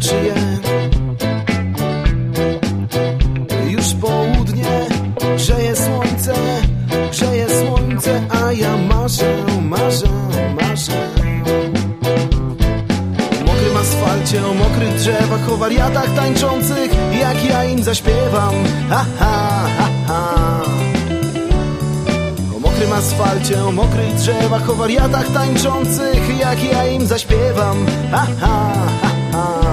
męczy je Już południe grzeje słońce Grzeje słońce, a ja marzę, marzę, marzę O mokrym asfalcie, o mokrych drzewach O wariatach tańczących Jak ja im zaśpiewam Ha, ha, ha, ha mokrym asfalcie, o mokrych drzewach, o wariatach tańczących, jak ja im zaśpiewam. Ha, ha, ha, ha.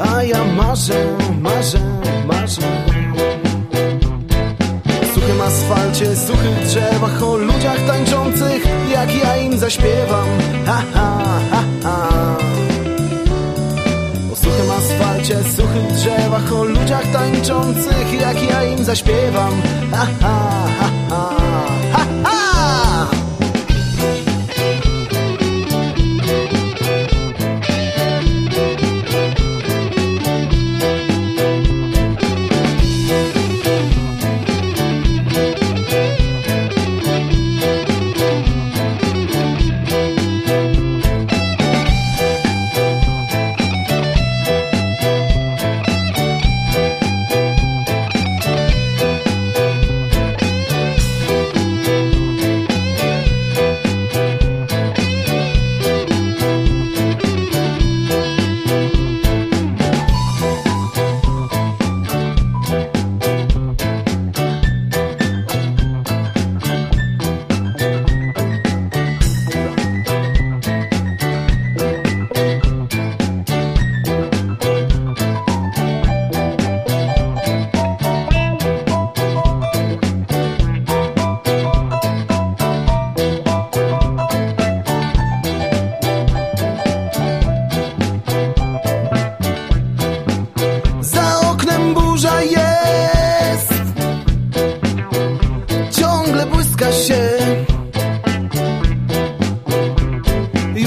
A ja marzę, marzę, marzę. Suchym asfalcie, suchych drzewach O ludziach tańczących Jak ja im zaśpiewam. Ha, ha, ha, ha. Suchym asfalcie, suchych drzewach, o ludziach tańczących, jak ja im zaśpiewam. Ha, ha, ha,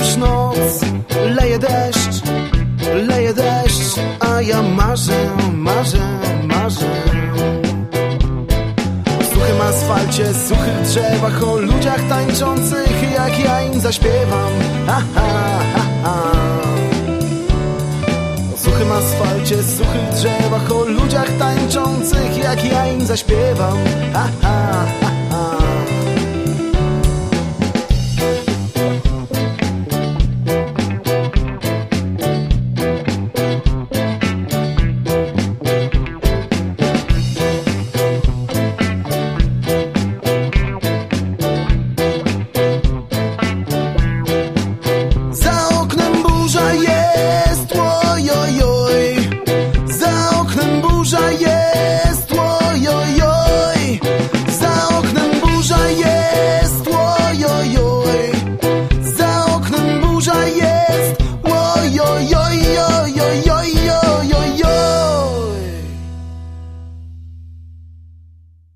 Już noc Leje deszcz Leje deszcz A ja marzę, marzę, marzę. W suchym asfalcie, suchych drzewach O ludziach tańczących Jak ja im zaśpiewam. Ha, ha, ha, ha. O suchym asfalcie, suchych drzewach, o ludziach tańczących, jak ja im zaśpiewam. Ha, ha,